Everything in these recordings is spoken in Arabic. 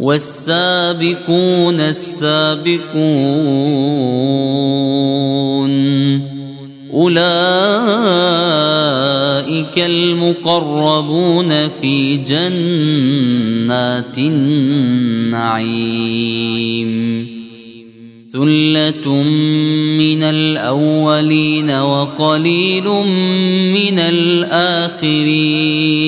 والسابقون السابقون. أولئك المقربون في جنات النعيم. ثلة من الأولين وقليل من الآخرين.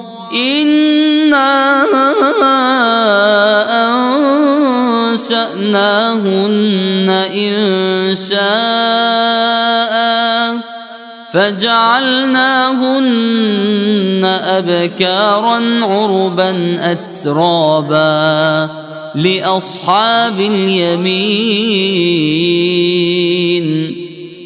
إنا أنشأناهن إن شاء فجعلناهن أبكارا عربا أترابا لأصحاب اليمين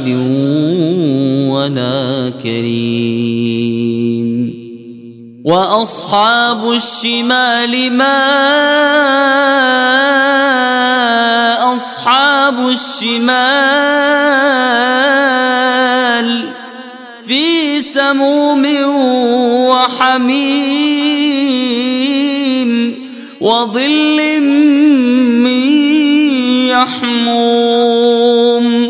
بارد ولا كريم. وأصحاب الشمال ما أصحاب الشمال في سموم وحميم وظل من يحموم.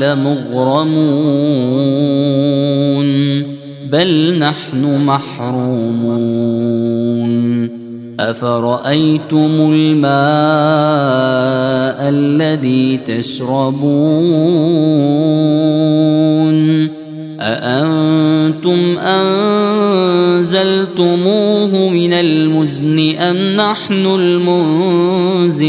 لمغرمون بل نحن محرومون. أفرأيتم الماء الذي تشربون؟ أأنتم أنزلتموه من المزن أم نحن المنزلون؟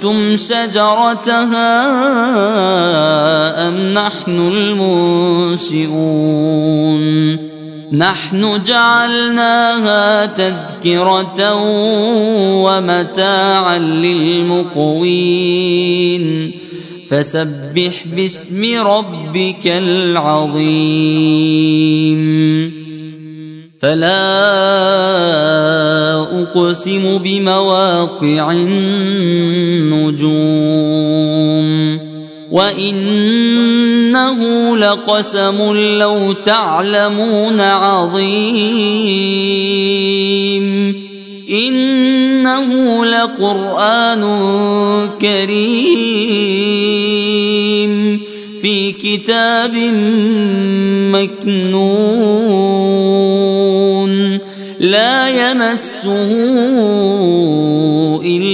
أأنتم شجرتها أم نحن المنشئون نحن جعلناها تذكرة ومتاعا للمقوين فسبح باسم ربك العظيم فلا اقسم بمواقع النجوم وإنه لقسم لو تعلمون عظيم إنه لقرآن كريم في كتاب مكنون لا يمسه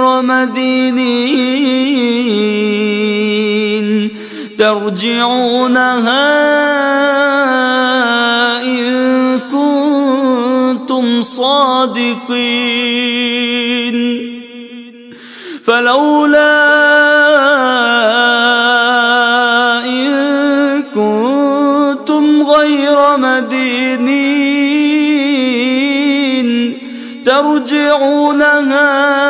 غير مدينين ترجعونها إن كنتم صادقين. فلولا إن كنتم غير مدينين ترجعونها